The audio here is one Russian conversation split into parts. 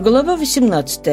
Глава 18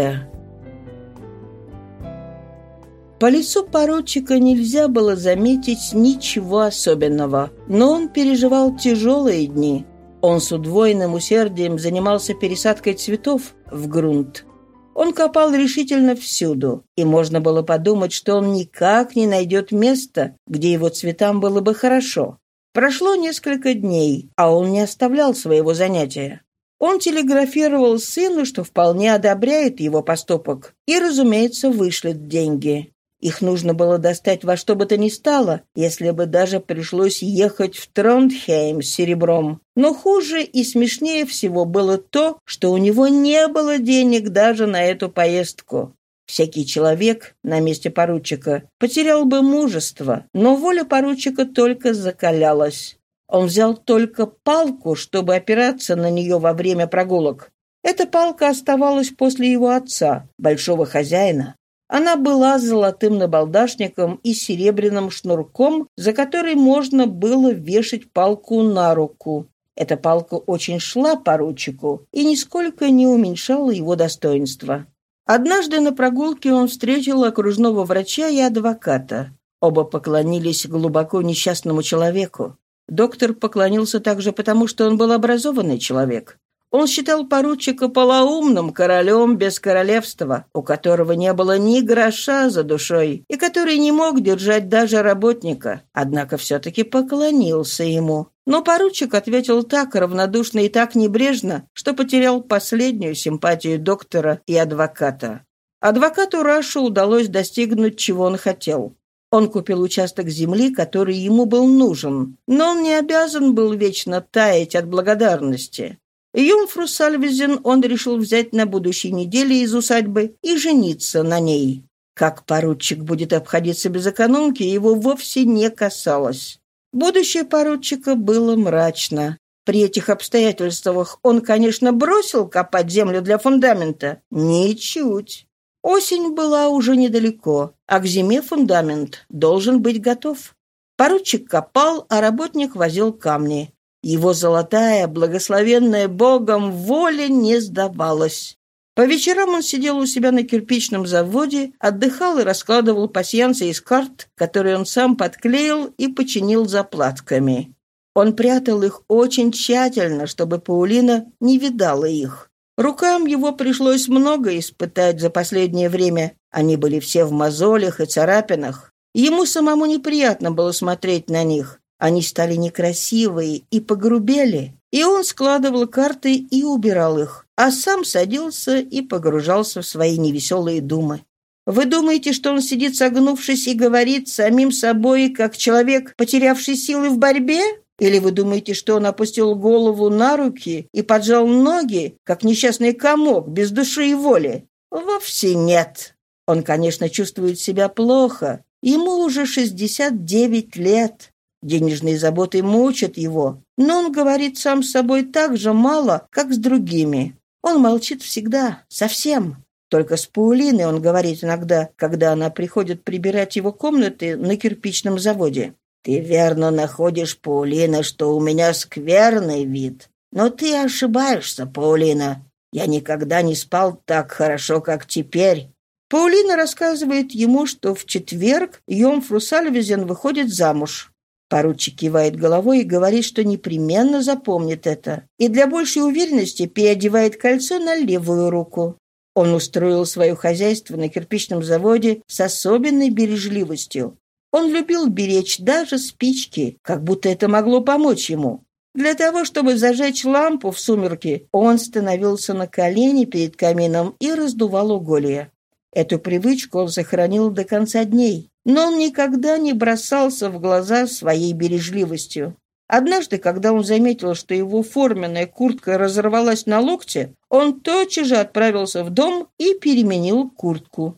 По лицу поручика нельзя было заметить ничего особенного, но он переживал тяжелые дни. Он с удвоенным усердием занимался пересадкой цветов в грунт. Он копал решительно всюду, и можно было подумать, что он никак не найдет места, где его цветам было бы хорошо. Прошло несколько дней, а он не оставлял своего занятия. Он телеграфировал сыну, что вполне одобряет его поступок, и, разумеется, вышлет деньги. Их нужно было достать во что бы то ни стало, если бы даже пришлось ехать в Трондхейм с серебром. Но хуже и смешнее всего было то, что у него не было денег даже на эту поездку. Всякий человек на месте поручика потерял бы мужество, но воля поручика только закалялась. Он взял только палку, чтобы опираться на нее во время прогулок. Эта палка оставалась после его отца, большого хозяина. Она была золотым набалдашником и серебряным шнурком, за который можно было вешать палку на руку. Эта палка очень шла поручику и нисколько не уменьшала его достоинства. Однажды на прогулке он встретил окружного врача и адвоката. Оба поклонились глубоко несчастному человеку. Доктор поклонился также потому, что он был образованный человек. Он считал поручика полоумным королем без королевства, у которого не было ни гроша за душой, и который не мог держать даже работника, однако все-таки поклонился ему. Но поручик ответил так равнодушно и так небрежно, что потерял последнюю симпатию доктора и адвоката. Адвокату Рашу удалось достигнуть, чего он хотел. Он купил участок земли, который ему был нужен, но он не обязан был вечно таять от благодарности. Юмфру Сальвизен он решил взять на будущей неделе из усадьбы и жениться на ней. Как поручик будет обходиться без экономки, его вовсе не касалось. Будущее поручика было мрачно. При этих обстоятельствах он, конечно, бросил копать землю для фундамента. Ничуть. Осень была уже недалеко, а к зиме фундамент должен быть готов. Поручик копал, а работник возил камни. Его золотая, благословенная Богом воля не сдавалась. По вечерам он сидел у себя на кирпичном заводе, отдыхал и раскладывал пасьянцы из карт, которые он сам подклеил и починил заплатками. Он прятал их очень тщательно, чтобы Паулина не видала их. Рукам его пришлось много испытать за последнее время. Они были все в мозолях и царапинах. Ему самому неприятно было смотреть на них. Они стали некрасивые и погрубели. И он складывал карты и убирал их, а сам садился и погружался в свои невеселые думы. Вы думаете, что он сидит согнувшись и говорит самим собой, как человек, потерявший силы в борьбе? Или вы думаете, что он опустил голову на руки и поджал ноги, как несчастный комок, без души и воли? Вовсе нет. Он, конечно, чувствует себя плохо. Ему уже 69 лет. Денежные заботы мучат его. Но он говорит сам с собой так же мало, как с другими. Он молчит всегда, совсем. Только с Паулиной он говорит иногда, когда она приходит прибирать его комнаты на кирпичном заводе. Ты верно находишь, Паулина, что у меня скверный вид. Но ты ошибаешься, Паулина. Я никогда не спал так хорошо, как теперь. Паулина рассказывает ему, что в четверг Йомфру Сальвизен выходит замуж. Поручик кивает головой и говорит, что непременно запомнит это. И для большей уверенности переодевает кольцо на левую руку. Он устроил свое хозяйство на кирпичном заводе с особенной бережливостью. Он любил беречь даже спички, как будто это могло помочь ему. Для того, чтобы зажечь лампу в сумерки, он становился на колени перед камином и раздувал уголья. Эту привычку он сохранил до конца дней, но он никогда не бросался в глаза своей бережливостью. Однажды, когда он заметил, что его форменная куртка разорвалась на локте, он тотчас же отправился в дом и переменил куртку.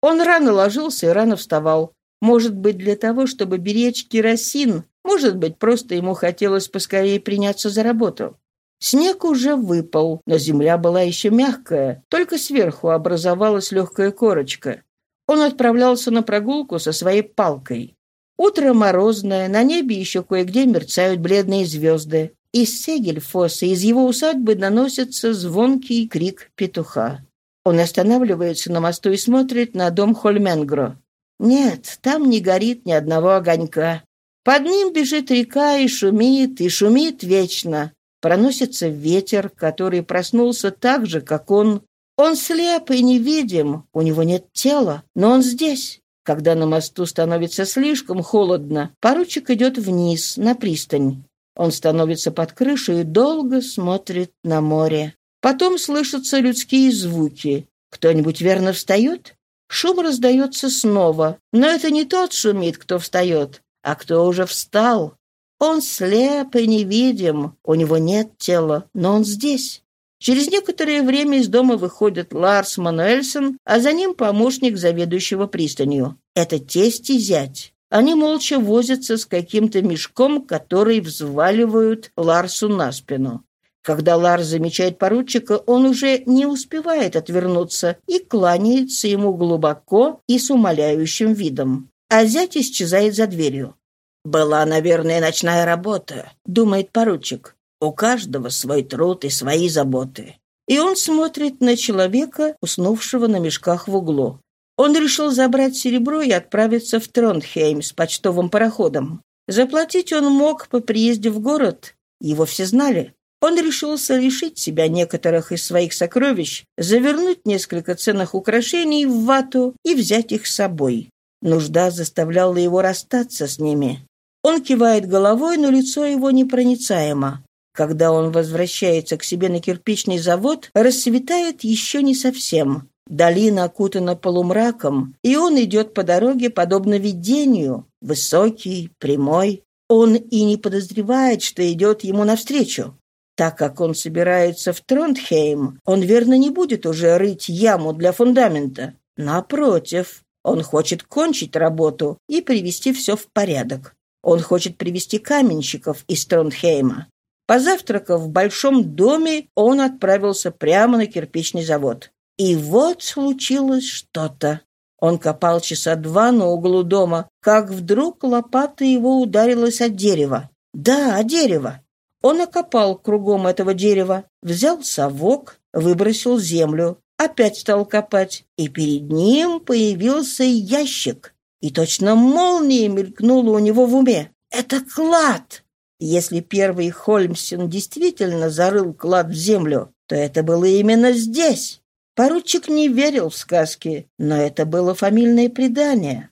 Он рано ложился и рано вставал. Может быть, для того, чтобы беречь керосин, может быть, просто ему хотелось поскорее приняться за работу. Снег уже выпал, но земля была еще мягкая, только сверху образовалась легкая корочка. Он отправлялся на прогулку со своей палкой. Утро морозное, на небе еще кое-где мерцают бледные звезды. Из Сегельфоса, из его усадьбы доносится звонкий крик петуха. Он останавливается на мосту и смотрит на дом Хольменгро. Нет, там не горит ни одного огонька. Под ним бежит река и шумит, и шумит вечно. Проносится ветер, который проснулся так же, как он. Он слеп и невидим, у него нет тела, но он здесь. Когда на мосту становится слишком холодно, поручик идет вниз, на пристань. Он становится под крышей и долго смотрит на море. Потом слышатся людские звуки. Кто-нибудь верно встает? Шум раздается снова, но это не тот шумит, кто встает, а кто уже встал. Он слеп и невидим, у него нет тела, но он здесь. Через некоторое время из дома выходит Ларс Мануэльсон, а за ним помощник заведующего пристанью. Это тесть и зять. Они молча возятся с каким-то мешком, который взваливают Ларсу на спину. Когда Ларс замечает поручика, он уже не успевает отвернуться и кланяется ему глубоко и с умоляющим видом. А зять исчезает за дверью. «Была, наверное, ночная работа», — думает поручик. «У каждого свой труд и свои заботы». И он смотрит на человека, уснувшего на мешках в углу. Он решил забрать серебро и отправиться в Тронхейм с почтовым пароходом. Заплатить он мог по приезде в город, его все знали. Он решился лишить себя некоторых из своих сокровищ, завернуть несколько ценных украшений в вату и взять их с собой. Нужда заставляла его расстаться с ними. Он кивает головой, но лицо его непроницаемо. Когда он возвращается к себе на кирпичный завод, рассветает еще не совсем. Долина окутана полумраком, и он идет по дороге, подобно видению, высокий, прямой. Он и не подозревает, что идет ему навстречу. Так как он собирается в Тронтхейм, он, верно, не будет уже рыть яму для фундамента. Напротив, он хочет кончить работу и привести все в порядок. Он хочет привести каменщиков из Тронтхейма. Позавтракав в большом доме, он отправился прямо на кирпичный завод. И вот случилось что-то. Он копал часа два на углу дома, как вдруг лопата его ударилась от дерева. Да, о дерево. Он окопал кругом этого дерева, взял совок, выбросил землю, опять стал копать, и перед ним появился ящик. И точно молния мелькнула у него в уме. «Это клад!» Если первый Хольмсен действительно зарыл клад в землю, то это было именно здесь. Поручик не верил в сказки, но это было фамильное предание.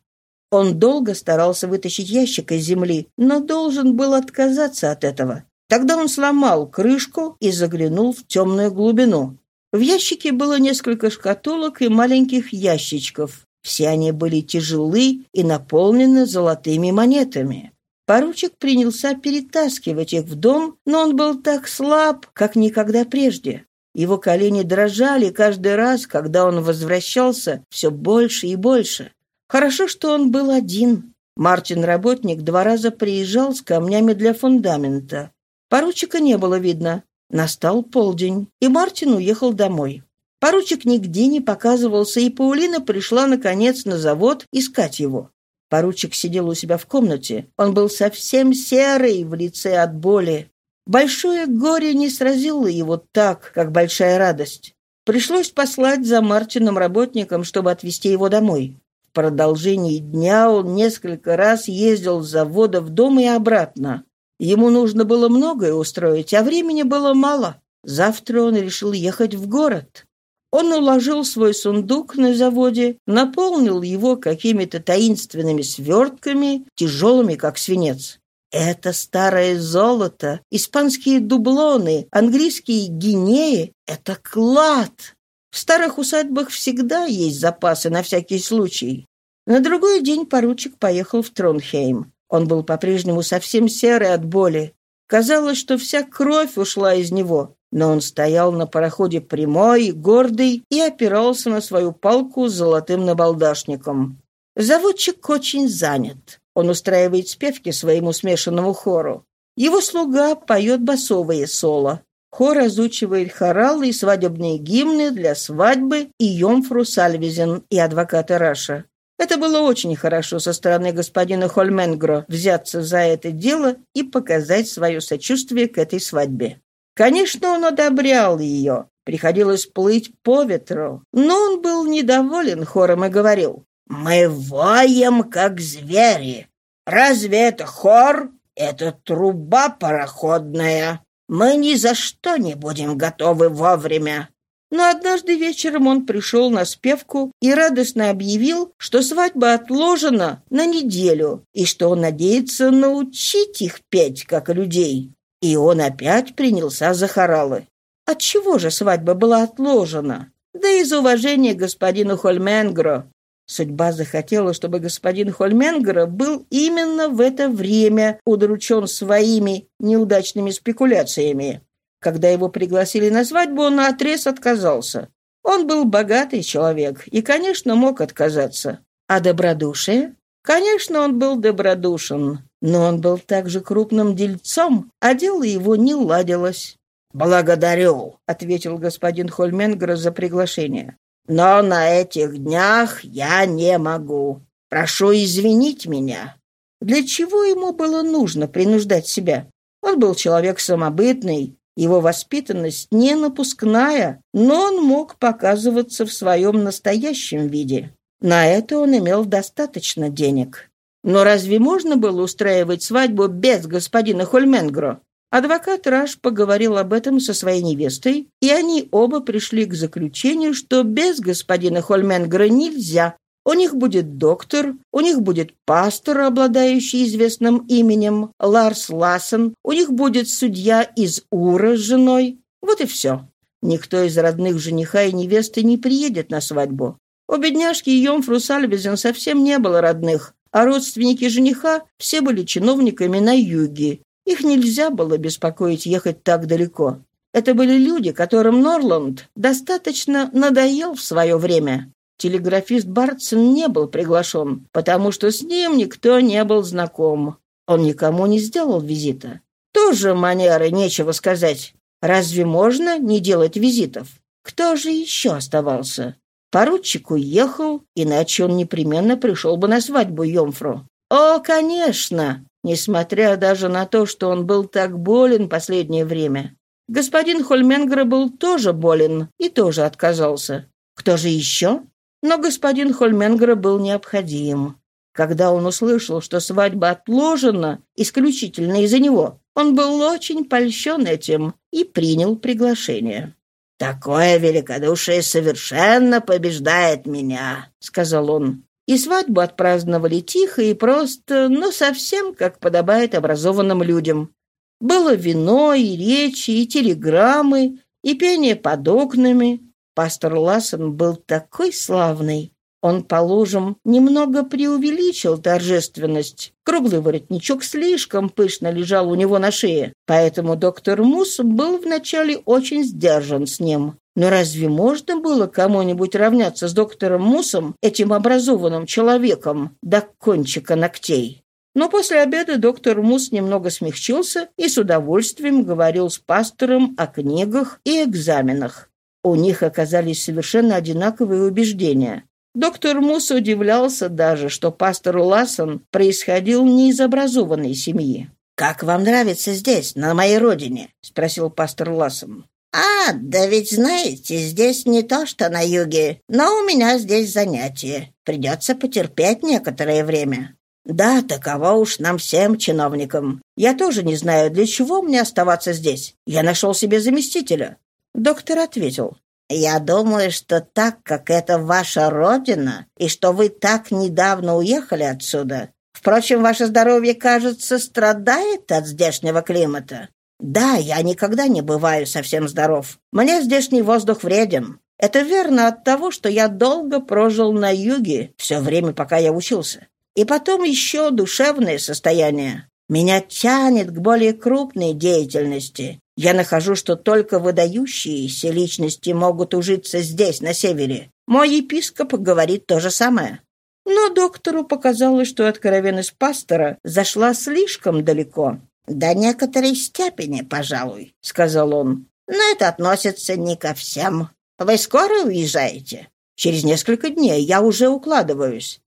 Он долго старался вытащить ящик из земли, но должен был отказаться от этого. Тогда он сломал крышку и заглянул в темную глубину. В ящике было несколько шкатулок и маленьких ящичков. Все они были тяжелы и наполнены золотыми монетами. Поручик принялся перетаскивать их в дом, но он был так слаб, как никогда прежде. Его колени дрожали каждый раз, когда он возвращался все больше и больше. Хорошо, что он был один. Мартин-работник два раза приезжал с камнями для фундамента. Поручика не было видно. Настал полдень, и Мартин уехал домой. Поручик нигде не показывался, и Паулина пришла, наконец, на завод искать его. Поручик сидел у себя в комнате. Он был совсем серый в лице от боли. Большое горе не сразило его так, как большая радость. Пришлось послать за Мартином работником, чтобы отвезти его домой. В продолжении дня он несколько раз ездил с завода в дом и обратно. Ему нужно было многое устроить, а времени было мало. Завтра он решил ехать в город. Он уложил свой сундук на заводе, наполнил его какими-то таинственными свертками, тяжелыми, как свинец. Это старое золото, испанские дублоны, английские гинеи — это клад. В старых усадьбах всегда есть запасы на всякий случай. На другой день поручик поехал в Тронхейм. Он был по-прежнему совсем серый от боли. Казалось, что вся кровь ушла из него, но он стоял на пароходе прямой, гордый и опирался на свою палку с золотым набалдашником. Заводчик очень занят. Он устраивает спевки своему смешанному хору. Его слуга поет басовые соло. Хор разучивает хоралы и свадебные гимны для свадьбы и Йомфру Сальвизен и адвоката Раша. Это было очень хорошо со стороны господина Хольменгро взяться за это дело и показать свое сочувствие к этой свадьбе. Конечно, он одобрял ее. Приходилось плыть по ветру. Но он был недоволен хором и говорил. «Мы воем, как звери. Разве это хор? Это труба пароходная. Мы ни за что не будем готовы вовремя. Но однажды вечером он пришел на спевку и радостно объявил, что свадьба отложена на неделю и что он надеется научить их петь, как людей. И он опять принялся за хоралы. Отчего же свадьба была отложена? Да из уважения господину Хольменгро. Судьба захотела, чтобы господин Хольменгро был именно в это время удручен своими неудачными спекуляциями. Когда его пригласили на свадьбу, он наотрез отказался. Он был богатый человек и, конечно, мог отказаться. А добродушие? Конечно, он был добродушен, но он был также крупным дельцом, а дело его не ладилось. «Благодарю», — ответил господин Хольменгер за приглашение. «Но на этих днях я не могу. Прошу извинить меня». Для чего ему было нужно принуждать себя? Он был человек самобытный, его воспитанность не напускная, но он мог показываться в своем настоящем виде. На это он имел достаточно денег. Но разве можно было устраивать свадьбу без господина Хольменгро? Адвокат Раш поговорил об этом со своей невестой, и они оба пришли к заключению, что без господина Хольменгра нельзя, у них будет доктор, у них будет пастор, обладающий известным именем Ларс Лассен, у них будет судья из Ура с женой. Вот и все. Никто из родных жениха и невесты не приедет на свадьбу. У бедняжки Йомфру Сальвизен совсем не было родных, а родственники жениха все были чиновниками на юге. Их нельзя было беспокоить ехать так далеко. Это были люди, которым Норланд достаточно надоел в свое время. Телеграфист Бартсон не был приглашен, потому что с ним никто не был знаком. Он никому не сделал визита. Тоже манеры, нечего сказать. Разве можно не делать визитов? Кто же еще оставался? Поручик уехал, иначе он непременно пришел бы на свадьбу Йомфру. О, конечно! Несмотря даже на то, что он был так болен последнее время. Господин Хольменгер был тоже болен и тоже отказался. Кто же еще? Но господин Хольменгера был необходим. Когда он услышал, что свадьба отложена исключительно из-за него, он был очень польщен этим и принял приглашение. «Такое великодушие совершенно побеждает меня», — сказал он. И свадьбу отпраздновали тихо и просто, но совсем как подобает образованным людям. Было вино и речи, и телеграммы, и пение под окнами, Пастор Лассен был такой славный. Он, по лужам, немного преувеличил торжественность. Круглый воротничок слишком пышно лежал у него на шее, поэтому доктор Мус был вначале очень сдержан с ним. Но разве можно было кому-нибудь равняться с доктором Мусом, этим образованным человеком, до кончика ногтей? Но после обеда доктор Мус немного смягчился и с удовольствием говорил с пастором о книгах и экзаменах. У них оказались совершенно одинаковые убеждения. Доктор Мус удивлялся даже, что пастор Лассон происходил не из образованной семьи. «Как вам нравится здесь, на моей родине?» — спросил пастор Лассон. «А, да ведь знаете, здесь не то, что на юге, но у меня здесь занятие. Придется потерпеть некоторое время». «Да, таково уж нам всем, чиновникам. Я тоже не знаю, для чего мне оставаться здесь. Я нашел себе заместителя. Доктор ответил, «Я думаю, что так как это ваша родина, и что вы так недавно уехали отсюда, впрочем, ваше здоровье, кажется, страдает от здешнего климата. Да, я никогда не бываю совсем здоров. Мне здешний воздух вреден. Это верно от того, что я долго прожил на юге все время, пока я учился. И потом еще душевное состояние. Меня тянет к более крупной деятельности. Я нахожу, что только выдающиеся личности могут ужиться здесь, на севере. Мой епископ говорит то же самое. Но доктору показалось, что откровенность пастора зашла слишком далеко. «До некоторой степени, пожалуй», — сказал он. «Но это относится не ко всем. Вы скоро уезжаете?» «Через несколько дней. Я уже укладываюсь».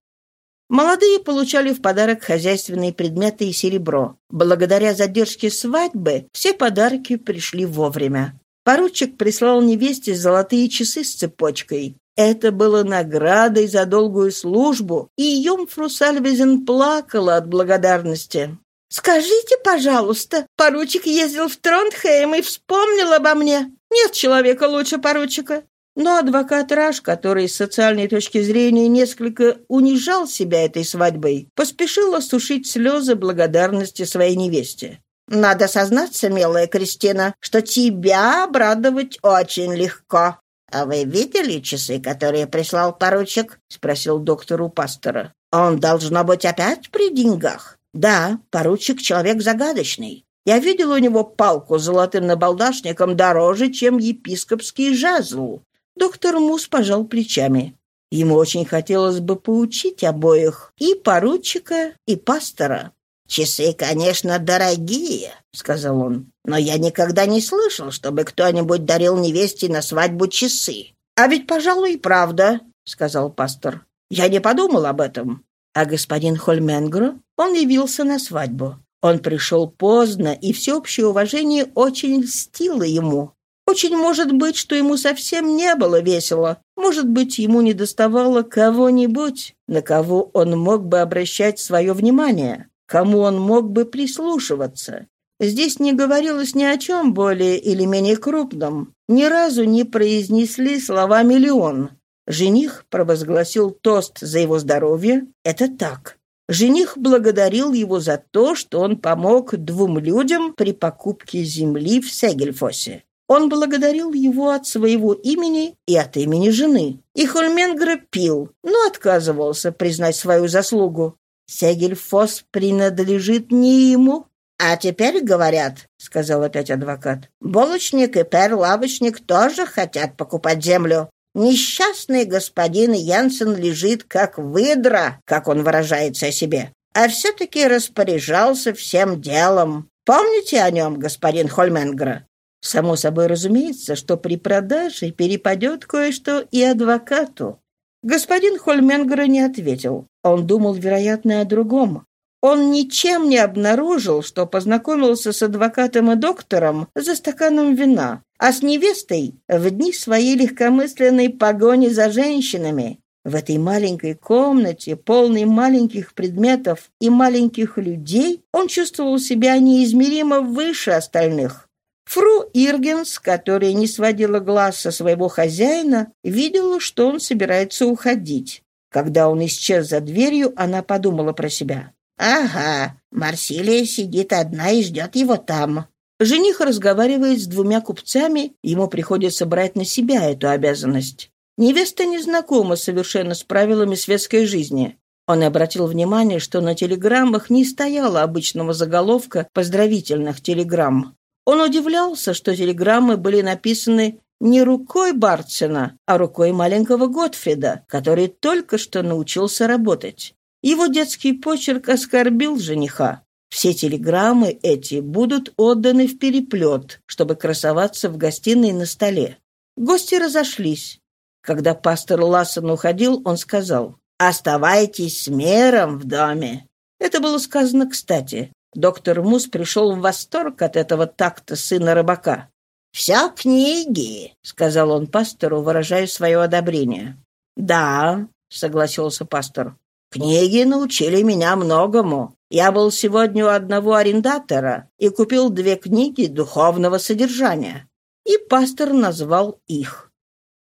Молодые получали в подарок хозяйственные предметы и серебро. Благодаря задержке свадьбы все подарки пришли вовремя. Поручик прислал невесте золотые часы с цепочкой. Это было наградой за долгую службу, и Юмфру Сальвизен плакала от благодарности. «Скажите, пожалуйста, поручик ездил в Тронтхейм и вспомнил обо мне. Нет человека лучше поручика». Но адвокат Раш, который с социальной точки зрения несколько унижал себя этой свадьбой, поспешил осушить слезы благодарности своей невесте. «Надо сознаться, милая Кристина, что тебя обрадовать очень легко». «А вы видели часы, которые прислал поручик?» — спросил доктор у пастора. «Он, должно быть, опять при деньгах?» «Да, поручик — человек загадочный. Я видел у него палку с золотым набалдашником дороже, чем епископский жезл». Доктор Мус пожал плечами. Ему очень хотелось бы поучить обоих, и поручика, и пастора. «Часы, конечно, дорогие», — сказал он, «но я никогда не слышал, чтобы кто-нибудь дарил невесте на свадьбу часы». «А ведь, пожалуй, и правда», — сказал пастор. «Я не подумал об этом. А господин Хольменгро, он явился на свадьбу. Он пришел поздно, и всеобщее уважение очень льстило ему. Очень может быть, что ему совсем не было весело. Может быть, ему не доставало кого-нибудь, на кого он мог бы обращать свое внимание, кому он мог бы прислушиваться. Здесь не говорилось ни о чем более или менее крупном. Ни разу не произнесли слова «миллион». Жених провозгласил тост за его здоровье. Это так. Жених благодарил его за то, что он помог двум людям при покупке земли в Сегельфосе. Он благодарил его от своего имени и от имени жены. И Хольменгра пил, но отказывался признать свою заслугу. Сегельфос принадлежит не ему. «А теперь, говорят, — сказал опять адвокат, — булочник и пер-лавочник тоже хотят покупать землю. Несчастный господин Янсен лежит как выдра, как он выражается о себе, а все-таки распоряжался всем делом. Помните о нем, господин Хольменгра? Само собой разумеется, что при продаже перепадет кое-что и адвокату. Господин Хольменгра не ответил. Он думал, вероятно, о другом. Он ничем не обнаружил, что познакомился с адвокатом и доктором за стаканом вина, а с невестой в дни своей легкомысленной погони за женщинами. В этой маленькой комнате, полной маленьких предметов и маленьких людей, он чувствовал себя неизмеримо выше остальных. Фру Иргенс, которая не сводила глаз со своего хозяина, видела, что он собирается уходить. Когда он исчез за дверью, она подумала про себя. «Ага, Марсилия сидит одна и ждет его там». Жених разговаривает с двумя купцами, ему приходится брать на себя эту обязанность. Невеста не знакома совершенно с правилами светской жизни. Он обратил внимание, что на телеграммах не стояло обычного заголовка поздравительных телеграмм. Он удивлялся, что телеграммы были написаны не рукой Барцина, а рукой маленького Готфрида, который только что научился работать. Его детский почерк оскорбил жениха. Все телеграммы эти будут отданы в переплет, чтобы красоваться в гостиной на столе. Гости разошлись. Когда пастор Лассон уходил, он сказал, «Оставайтесь с мером в доме». Это было сказано кстати. Доктор Мус пришел в восторг от этого такта сына рыбака. «Все книги», — сказал он пастору, выражая свое одобрение. «Да», — согласился пастор, Книги научили меня многому. Я был сегодня у одного арендатора и купил две книги духовного содержания. И пастор назвал их.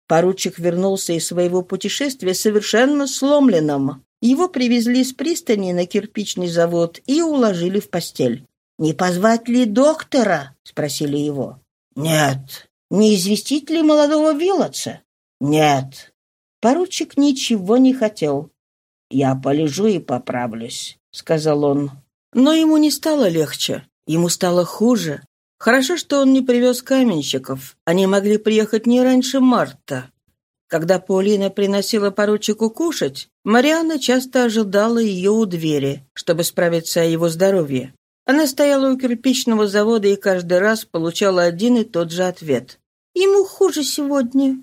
Поручик вернулся из своего путешествия совершенно сломленным. Его привезли с пристани на кирпичный завод и уложили в постель. «Не позвать ли доктора?» — спросили его. «Нет». «Не известить ли молодого Вилотса?» «Нет». Поручик ничего не хотел. «Я полежу и поправлюсь», — сказал он. Но ему не стало легче, ему стало хуже. Хорошо, что он не привез каменщиков. Они могли приехать не раньше марта. Когда Паулина приносила поручику кушать, Марианна часто ожидала ее у двери, чтобы справиться о его здоровье. Она стояла у кирпичного завода и каждый раз получала один и тот же ответ. «Ему хуже сегодня».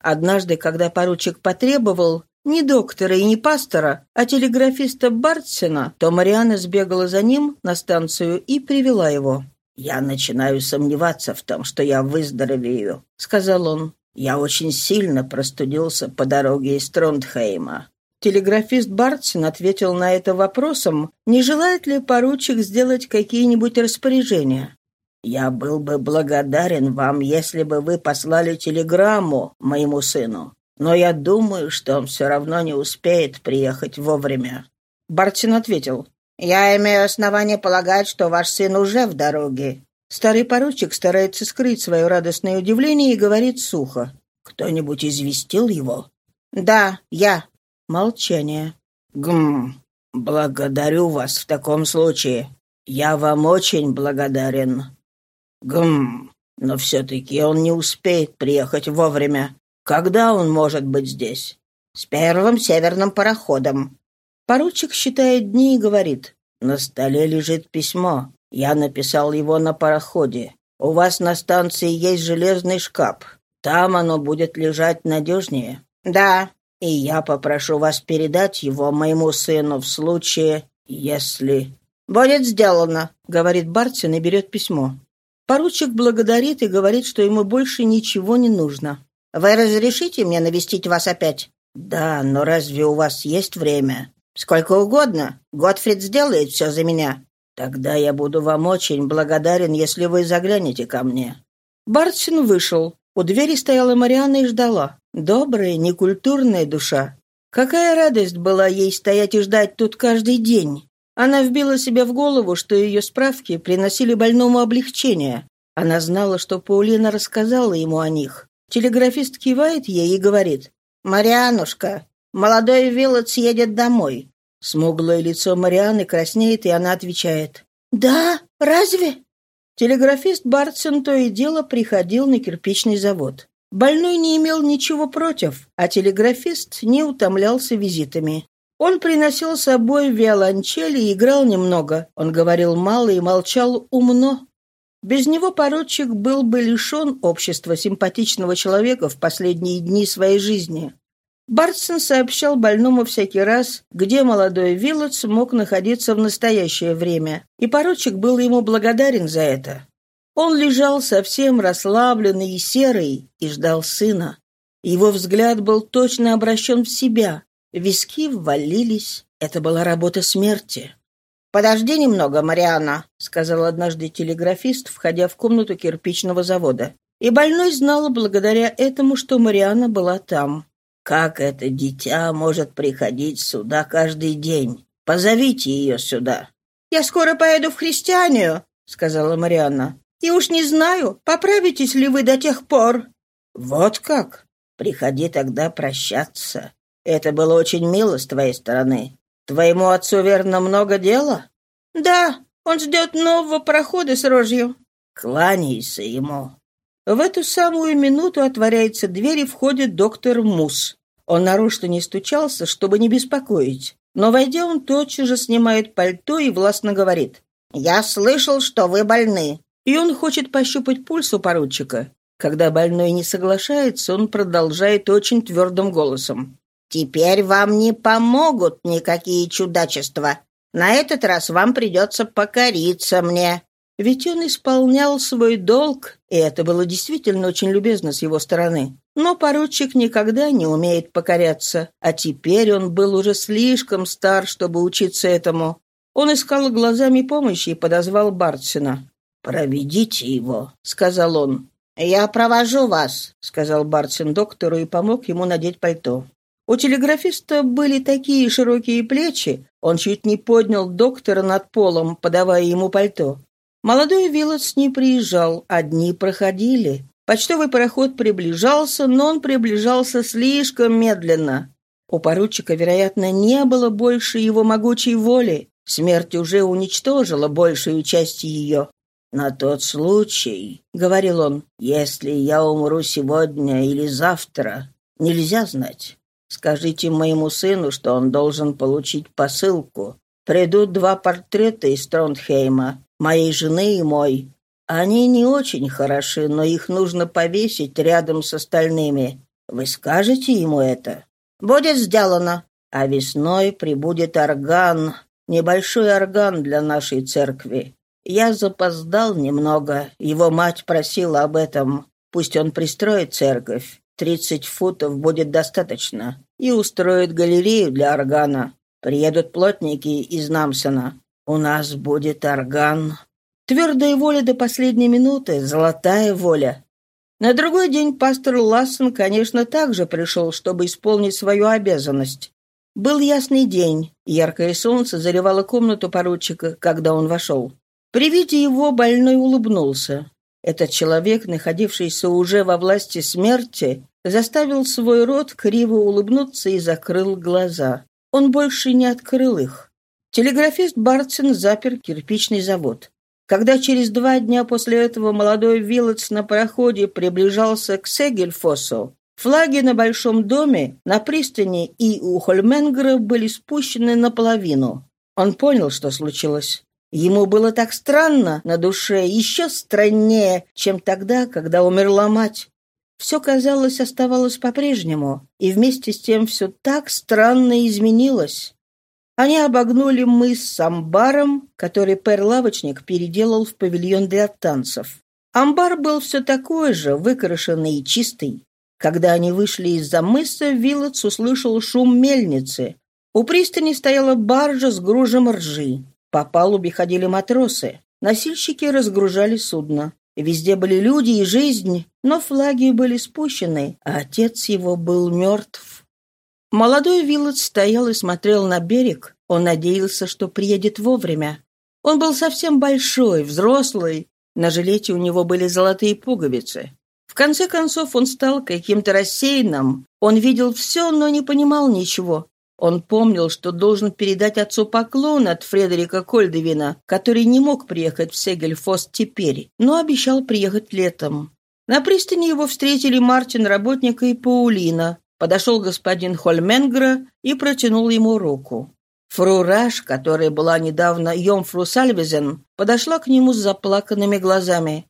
Однажды, когда поручик потребовал, не доктора и не пастора, а телеграфиста Бартсена, то Мариана сбегала за ним на станцию и привела его. «Я начинаю сомневаться в том, что я выздоровею», — сказал он. «Я очень сильно простудился по дороге из Трондхейма». Телеграфист Бартсен ответил на это вопросом, не желает ли поручик сделать какие-нибудь распоряжения. «Я был бы благодарен вам, если бы вы послали телеграмму моему сыну, но я думаю, что он все равно не успеет приехать вовремя». Бартсен ответил, «Я имею основание полагать, что ваш сын уже в дороге». Старый поручик старается скрыть свое радостное удивление и говорит сухо. «Кто-нибудь известил его?» «Да, я». Молчание. «Гм, благодарю вас в таком случае. Я вам очень благодарен». «Гм, но все-таки он не успеет приехать вовремя. Когда он может быть здесь?» «С первым северным пароходом. Поручик считает дни и говорит, «На столе лежит письмо. Я написал его на пароходе. У вас на станции есть железный шкаф. Там оно будет лежать надежнее». «Да, и я попрошу вас передать его моему сыну в случае, если...» «Будет сделано», — говорит Бартин и берет письмо. Поручик благодарит и говорит, что ему больше ничего не нужно. «Вы разрешите мне навестить вас опять?» «Да, но разве у вас есть время?» «Сколько угодно. Готфрид сделает все за меня. Тогда я буду вам очень благодарен, если вы заглянете ко мне». Бартсин вышел. У двери стояла Марианна и ждала. Добрая, некультурная душа. Какая радость была ей стоять и ждать тут каждый день. Она вбила себе в голову, что ее справки приносили больному облегчение. Она знала, что Паулина рассказала ему о них. Телеграфист кивает ей и говорит. «Марианушка, Молодой Виллотс едет домой». Смуглое лицо Марианы краснеет, и она отвечает. «Да? Разве?» Телеграфист Бартсон то и дело приходил на кирпичный завод. Больной не имел ничего против, а телеграфист не утомлялся визитами. Он приносил с собой виолончели и играл немного. Он говорил мало и молчал умно. Без него поручик был бы лишен общества симпатичного человека в последние дни своей жизни. Бартсон сообщал больному всякий раз, где молодой Виллотс мог находиться в настоящее время, и поручик был ему благодарен за это. Он лежал совсем расслабленный и серый и ждал сына. Его взгляд был точно обращен в себя. Виски ввалились. Это была работа смерти. «Подожди немного, Мариана», — сказал однажды телеграфист, входя в комнату кирпичного завода. И больной знал благодаря этому, что Мариана была там. Как это дитя может приходить сюда каждый день? Позовите ее сюда». «Я скоро поеду в христианию», — сказала Марианна. «И уж не знаю, поправитесь ли вы до тех пор». «Вот как? Приходи тогда прощаться. Это было очень мило с твоей стороны. Твоему отцу, верно, много дела?» «Да, он ждет нового прохода с рожью». «Кланяйся ему». В эту самую минуту отворяется дверь и входит доктор Мус. Он нарочно не стучался, чтобы не беспокоить. Но, войдя, он тотчас же снимает пальто и властно говорит. «Я слышал, что вы больны». И он хочет пощупать пульс у поручика. Когда больной не соглашается, он продолжает очень твердым голосом. «Теперь вам не помогут никакие чудачества. На этот раз вам придется покориться мне. Ведь он исполнял свой долг, и это было действительно очень любезно с его стороны. Но поручик никогда не умеет покоряться, а теперь он был уже слишком стар, чтобы учиться этому. Он искал глазами помощи и подозвал Бартсина. «Проведите его», — сказал он. «Я провожу вас», — сказал Бартсин доктору и помог ему надеть пальто. У телеграфиста были такие широкие плечи, он чуть не поднял доктора над полом, подавая ему пальто. Молодой Виллотс не приезжал, одни проходили. Почтовый пароход приближался, но он приближался слишком медленно. У поручика, вероятно, не было больше его могучей воли. Смерть уже уничтожила большую часть ее. «На тот случай», — говорил он, — «если я умру сегодня или завтра, нельзя знать. Скажите моему сыну, что он должен получить посылку. Придут два портрета из Тронхейма, моей жены и мой. Они не очень хороши, но их нужно повесить рядом с остальными. Вы скажете ему это?» «Будет сделано. А весной прибудет орган, небольшой орган для нашей церкви. Я запоздал немного, его мать просила об этом. Пусть он пристроит церковь, тридцать футов будет достаточно, и устроит галерею для органа. Приедут плотники из Намсона. У нас будет орган. Твердая воля до последней минуты, золотая воля. На другой день пастор Лассен, конечно, также пришел, чтобы исполнить свою обязанность. Был ясный день, яркое солнце заливало комнату поручика, когда он вошел. При виде его больной улыбнулся. Этот человек, находившийся уже во власти смерти, заставил свой рот криво улыбнуться и закрыл глаза. Он больше не открыл их. Телеграфист Бартсен запер кирпичный завод. Когда через два дня после этого молодой Виллотс на пароходе приближался к Сегельфосу, флаги на Большом доме, на пристани и у Хольменгера были спущены наполовину. Он понял, что случилось. Ему было так странно на душе, еще страннее, чем тогда, когда умерла мать. Все, казалось, оставалось по-прежнему, и вместе с тем все так странно изменилось. Они обогнули мыс с амбаром, который пэр-лавочник переделал в павильон для танцев. Амбар был все такой же, выкрашенный и чистый. Когда они вышли из-за мыса, Виллотс услышал шум мельницы. У пристани стояла баржа с гружем ржи. По палубе ходили матросы. Носильщики разгружали судно. Везде были люди и жизнь, но флаги были спущены, а отец его был мертв. Молодой Виллот стоял и смотрел на берег. Он надеялся, что приедет вовремя. Он был совсем большой, взрослый. На жилете у него были золотые пуговицы. В конце концов он стал каким-то рассеянным. Он видел все, но не понимал ничего. Он помнил, что должен передать отцу поклон от Фредерика Кольдевина, который не мог приехать в Сегельфост теперь, но обещал приехать летом. На пристани его встретили Мартин, работник и Паулина. Подошел господин Хольменгра и протянул ему руку. Фрураж, которая была недавно Йомфру Сальвезен, подошла к нему с заплаканными глазами.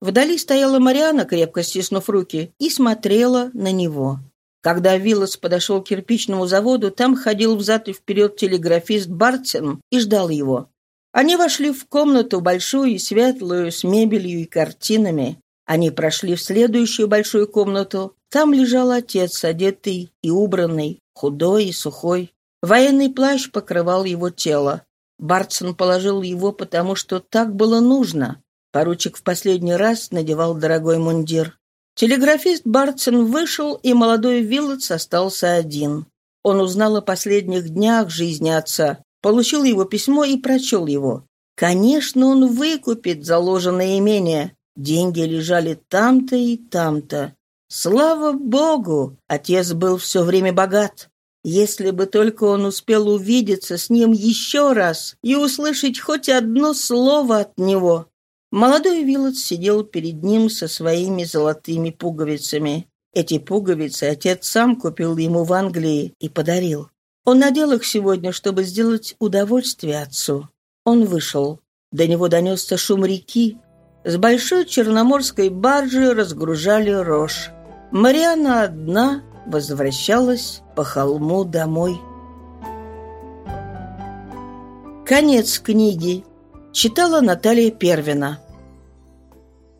Вдали стояла Мариана, крепко стиснув руки, и смотрела на него. Когда Виллас подошел к кирпичному заводу, там ходил взад и вперед телеграфист Бартсен и ждал его. Они вошли в комнату большую и светлую, с мебелью и картинами. Они прошли в следующую большую комнату. Там лежал отец, одетый и убранный, худой и сухой. Военный плащ покрывал его тело. Бартсон положил его, потому что так было нужно. Поручик в последний раз надевал дорогой мундир. Телеграфист Бартсон вышел, и молодой Виллотс остался один. Он узнал о последних днях жизни отца, получил его письмо и прочел его. Конечно, он выкупит заложенное имение. Деньги лежали там-то и там-то. Слава богу, отец был все время богат. Если бы только он успел увидеться с ним еще раз и услышать хоть одно слово от него, Молодой Виллот сидел перед ним со своими золотыми пуговицами. Эти пуговицы отец сам купил ему в Англии и подарил. Он надел их сегодня, чтобы сделать удовольствие отцу. Он вышел. До него донесся шум реки. С большой черноморской баржи разгружали рожь. Мариана одна возвращалась по холму домой. Конец книги. Читала Наталья Первина.